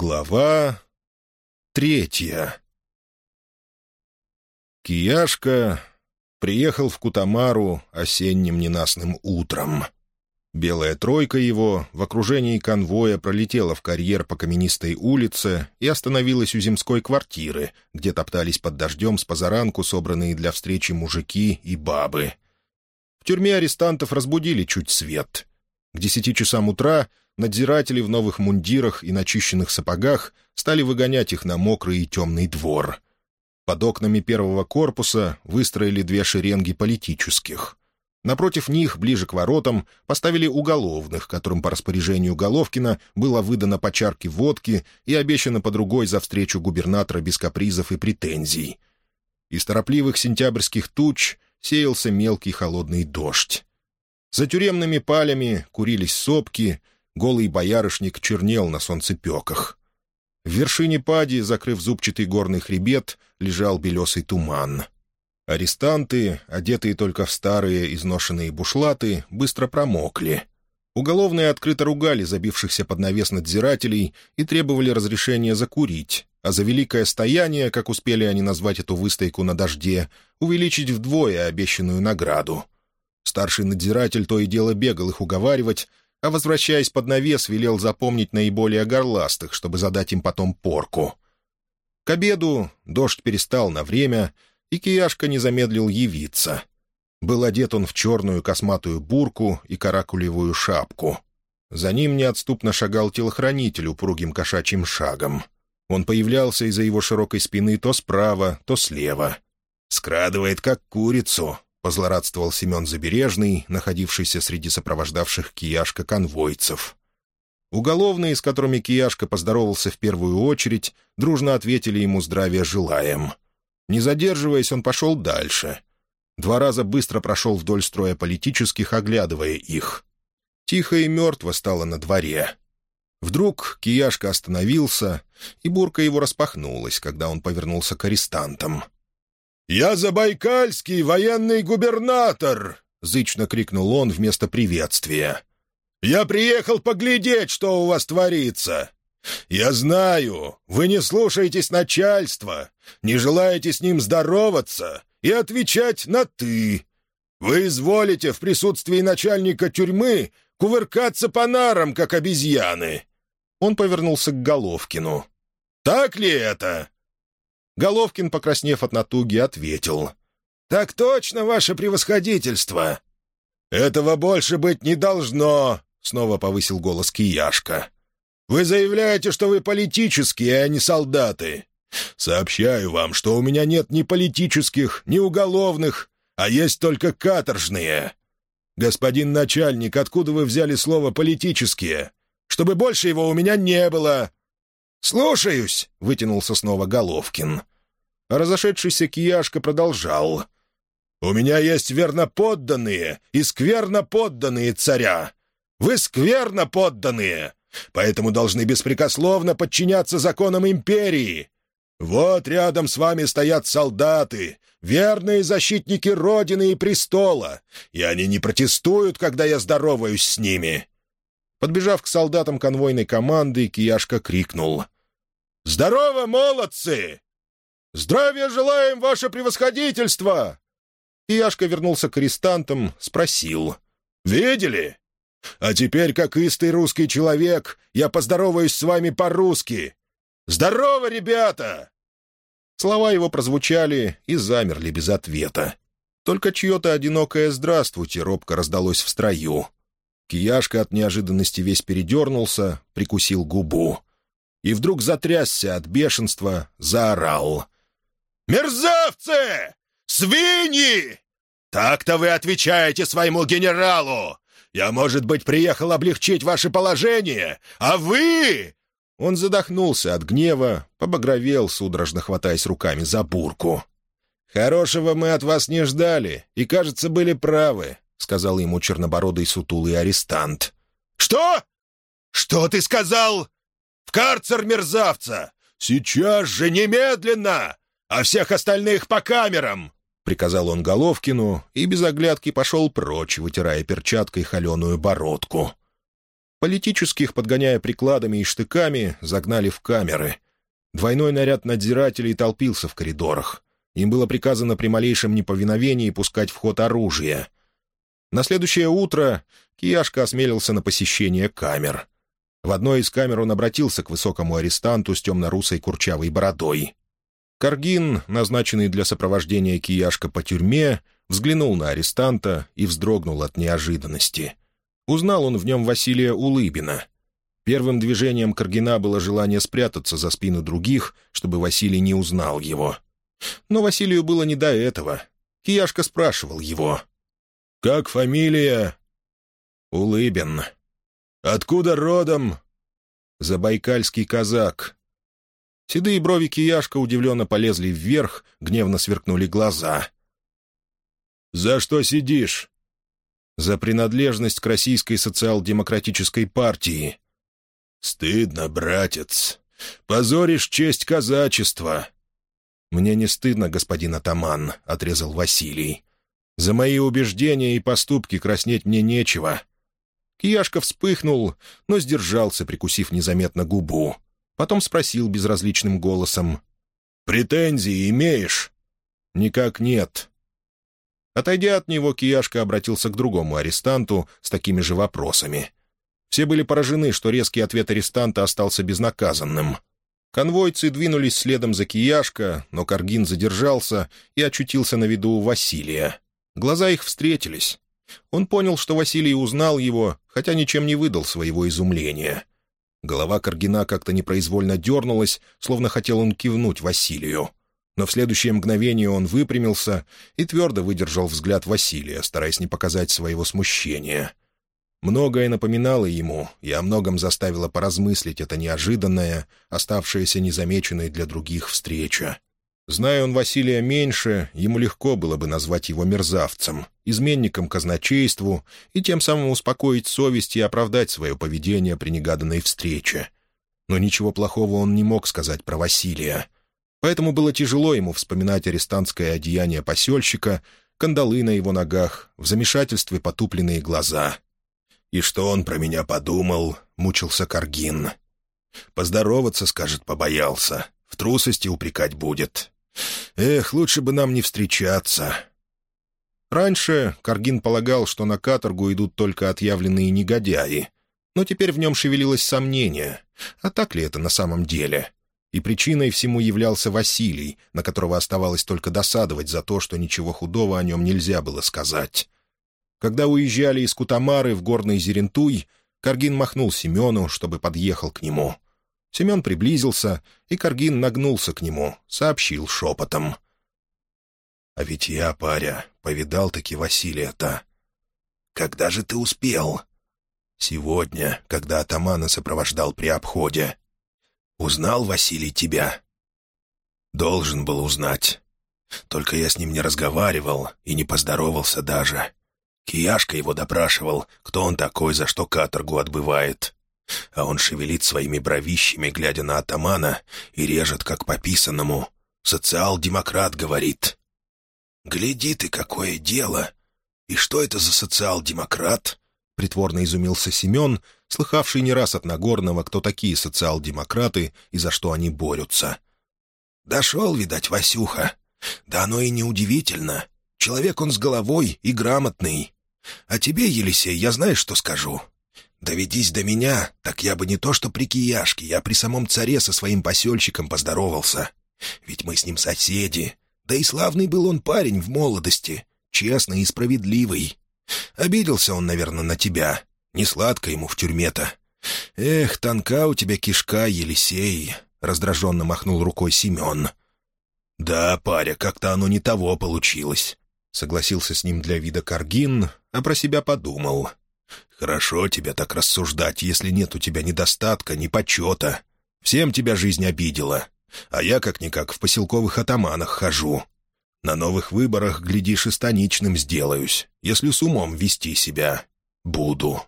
Глава третья Кияшка приехал в Кутамару осенним ненастным утром. Белая тройка его в окружении конвоя пролетела в карьер по каменистой улице и остановилась у земской квартиры, где топтались под дождем с позаранку собранные для встречи мужики и бабы. В тюрьме арестантов разбудили чуть свет. К десяти часам утра надзиратели в новых мундирах и начищенных сапогах стали выгонять их на мокрый и темный двор. Под окнами первого корпуса выстроили две шеренги политических. Напротив них, ближе к воротам, поставили уголовных, которым по распоряжению Головкина было выдано по чарке водки и обещано по другой за встречу губернатора без капризов и претензий. Из торопливых сентябрьских туч сеялся мелкий холодный дождь. За тюремными палями курились сопки — голый боярышник чернел на солнцепеках. В вершине пади, закрыв зубчатый горный хребет, лежал белесый туман. Арестанты, одетые только в старые изношенные бушлаты, быстро промокли. Уголовные открыто ругали забившихся под навес надзирателей и требовали разрешения закурить, а за великое стояние, как успели они назвать эту выстойку на дожде, увеличить вдвое обещанную награду. Старший надзиратель то и дело бегал их уговаривать, а, возвращаясь под навес, велел запомнить наиболее горластых, чтобы задать им потом порку. К обеду дождь перестал на время, и Кияшка не замедлил явиться. Был одет он в черную косматую бурку и каракулевую шапку. За ним неотступно шагал телохранитель упругим кошачьим шагом. Он появлялся из-за его широкой спины то справа, то слева. «Скрадывает, как курицу», — позлорадствовал Семен Забережный, находившийся среди сопровождавших Кияшка конвойцев. Уголовные, с которыми Кияшка поздоровался в первую очередь, дружно ответили ему здравия желаем. Не задерживаясь, он пошел дальше. Два раза быстро прошел вдоль строя политических, оглядывая их. Тихо и мертво стало на дворе. Вдруг Кияшка остановился, и бурка его распахнулась, когда он повернулся к арестантам — «Я забайкальский военный губернатор!» — зычно крикнул он вместо приветствия. «Я приехал поглядеть, что у вас творится. Я знаю, вы не слушаетесь начальства, не желаете с ним здороваться и отвечать на «ты». Вы изволите в присутствии начальника тюрьмы кувыркаться по нарам, как обезьяны». Он повернулся к Головкину. «Так ли это?» Головкин, покраснев от натуги, ответил. «Так точно, ваше превосходительство!» «Этого больше быть не должно!» — снова повысил голос Кияшка. «Вы заявляете, что вы политические, а не солдаты. Сообщаю вам, что у меня нет ни политических, ни уголовных, а есть только каторжные. Господин начальник, откуда вы взяли слово «политические»? Чтобы больше его у меня не было!» «Слушаюсь!» — вытянулся снова Головкин. Разошедшийся Кияшка продолжал. «У меня есть верноподданные и скверноподданные царя. Вы скверноподданные, поэтому должны беспрекословно подчиняться законам империи. Вот рядом с вами стоят солдаты, верные защитники Родины и престола, и они не протестуют, когда я здороваюсь с ними. Подбежав к солдатам конвойной команды, Кияшка крикнул. «Здорово, молодцы! Здравия желаем, ваше превосходительство!» Кияшка вернулся к арестантам, спросил. «Видели? А теперь, как истый русский человек, я поздороваюсь с вами по-русски. Здорово, ребята!» Слова его прозвучали и замерли без ответа. Только чье-то одинокое «здравствуйте» робко раздалось в строю. Кияшка от неожиданности весь передернулся, прикусил губу. И вдруг затрясся от бешенства, заорал. «Мерзавцы! Свиньи! Так-то вы отвечаете своему генералу! Я, может быть, приехал облегчить ваше положение, а вы...» Он задохнулся от гнева, побагровел, судорожно хватаясь руками за бурку. «Хорошего мы от вас не ждали, и, кажется, были правы. — сказал ему чернобородый сутулый арестант. «Что? Что ты сказал? В карцер мерзавца! Сейчас же, немедленно! А всех остальных по камерам!» — приказал он Головкину и без оглядки пошел прочь, вытирая перчаткой холеную бородку. Политических, подгоняя прикладами и штыками, загнали в камеры. Двойной наряд надзирателей толпился в коридорах. Им было приказано при малейшем неповиновении пускать в ход оружие. На следующее утро Кияшка осмелился на посещение камер. В одной из камер он обратился к высокому арестанту с темно-русой курчавой бородой. Каргин, назначенный для сопровождения Кияшка по тюрьме, взглянул на арестанта и вздрогнул от неожиданности. Узнал он в нем Василия Улыбина. Первым движением Каргина было желание спрятаться за спину других, чтобы Василий не узнал его. Но Василию было не до этого. Кияшка спрашивал его. «Как фамилия?» «Улыбин». «Откуда родом?» «Забайкальский казак». Седые брови Кияшка удивленно полезли вверх, гневно сверкнули глаза. «За что сидишь?» «За принадлежность к Российской социал-демократической партии». «Стыдно, братец. Позоришь честь казачества». «Мне не стыдно, господин атаман», — отрезал Василий. «За мои убеждения и поступки краснеть мне нечего». Кияшка вспыхнул, но сдержался, прикусив незаметно губу. Потом спросил безразличным голосом. «Претензии имеешь?» «Никак нет». Отойдя от него, Кияшка обратился к другому арестанту с такими же вопросами. Все были поражены, что резкий ответ арестанта остался безнаказанным. Конвойцы двинулись следом за Кияшка, но Каргин задержался и очутился на виду у Василия. Глаза их встретились. Он понял, что Василий узнал его, хотя ничем не выдал своего изумления. Голова Каргина как-то непроизвольно дернулась, словно хотел он кивнуть Василию. Но в следующее мгновение он выпрямился и твердо выдержал взгляд Василия, стараясь не показать своего смущения. Многое напоминало ему и о многом заставило поразмыслить эта неожиданная, оставшаяся незамеченной для других встреча. Зная он Василия меньше, ему легко было бы назвать его мерзавцем, изменником казначейству и тем самым успокоить совесть и оправдать свое поведение при негаданной встрече. Но ничего плохого он не мог сказать про Василия. Поэтому было тяжело ему вспоминать арестантское одеяние посельщика, кандалы на его ногах, в замешательстве потупленные глаза. «И что он про меня подумал?» — мучился Каргин. «Поздороваться, скажет, побоялся. В трусости упрекать будет. Эх, лучше бы нам не встречаться. Раньше Каргин полагал, что на каторгу идут только отъявленные негодяи. Но теперь в нем шевелилось сомнение. А так ли это на самом деле? И причиной всему являлся Василий, на которого оставалось только досадовать за то, что ничего худого о нем нельзя было сказать. Когда уезжали из Кутамары в горный Зерентуй, Каргин махнул Семену, чтобы подъехал к нему — Семен приблизился, и Каргин нагнулся к нему, сообщил шепотом. «А ведь я, паря, повидал-таки Василия-то. Когда же ты успел?» «Сегодня, когда атамана сопровождал при обходе. Узнал Василий тебя?» «Должен был узнать. Только я с ним не разговаривал и не поздоровался даже. Кияшка его допрашивал, кто он такой, за что каторгу отбывает. А он шевелит своими бровищами, глядя на атамана, и режет, как по писанному. «Социал-демократ», — говорит. «Гляди ты, какое дело! И что это за социал-демократ?» Притворно изумился Семен, слыхавший не раз от Нагорного, кто такие социал-демократы и за что они борются. «Дошел, видать, Васюха. Да оно и неудивительно. Человек он с головой и грамотный. А тебе, Елисей, я знаешь, что скажу? Доведись до меня, так я бы не то что при Кияшке, я при самом царе со своим посельщиком поздоровался. Ведь мы с ним соседи. Да и славный был он парень в молодости, честный и справедливый. Обиделся он, наверное, на тебя. Не сладко ему в тюрьме-то. Эх, тонка у тебя кишка, Елисей, — раздраженно махнул рукой Семен. «Да, паря, как-то оно не того получилось», — согласился с ним для вида Каргин, а про себя подумал. «Хорошо тебе так рассуждать, если нет у тебя недостатка, ни почета. Всем тебя жизнь обидела. А я, как-никак, в поселковых атаманах хожу. На новых выборах, глядишь, и станичным сделаюсь, если с умом вести себя. Буду».